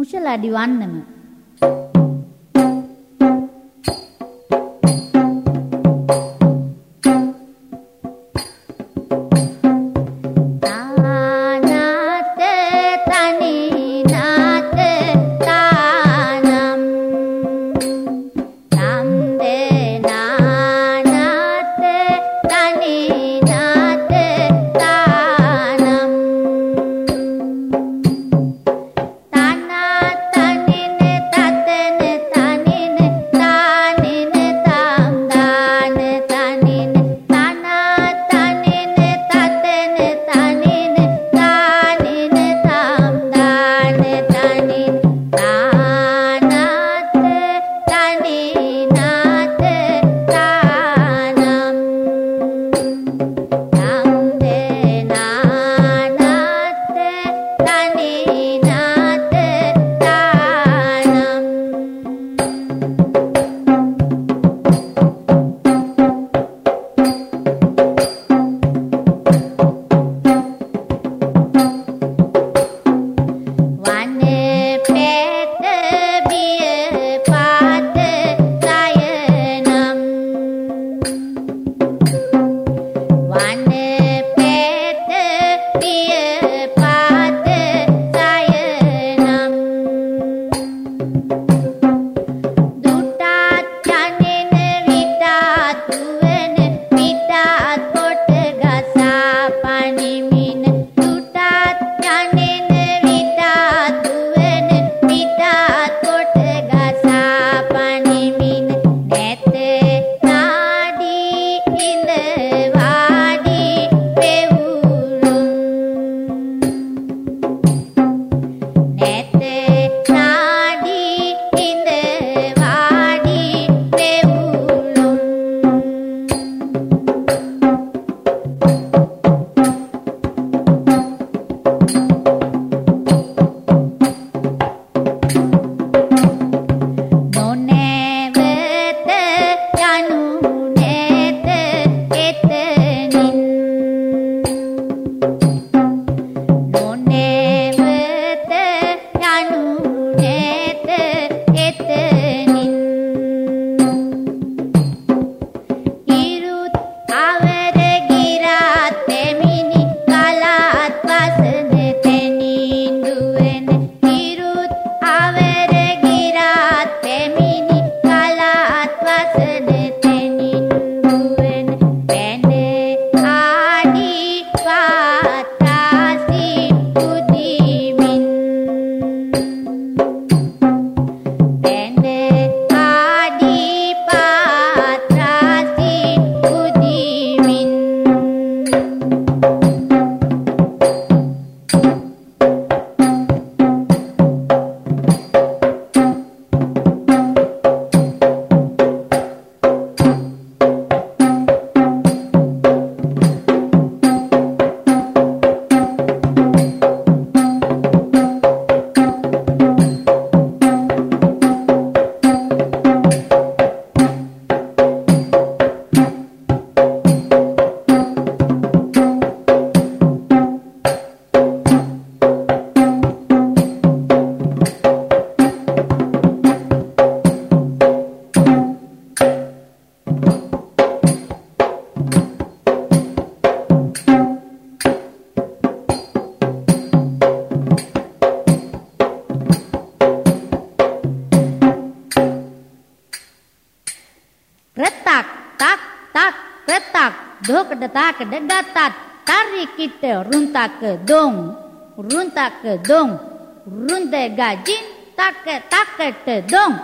මුෂලඩි වන්නම runtak dok deta ke datat tarik kita runtak ke dong runtak ke dong. Runde gajin tak ke tak ke dong.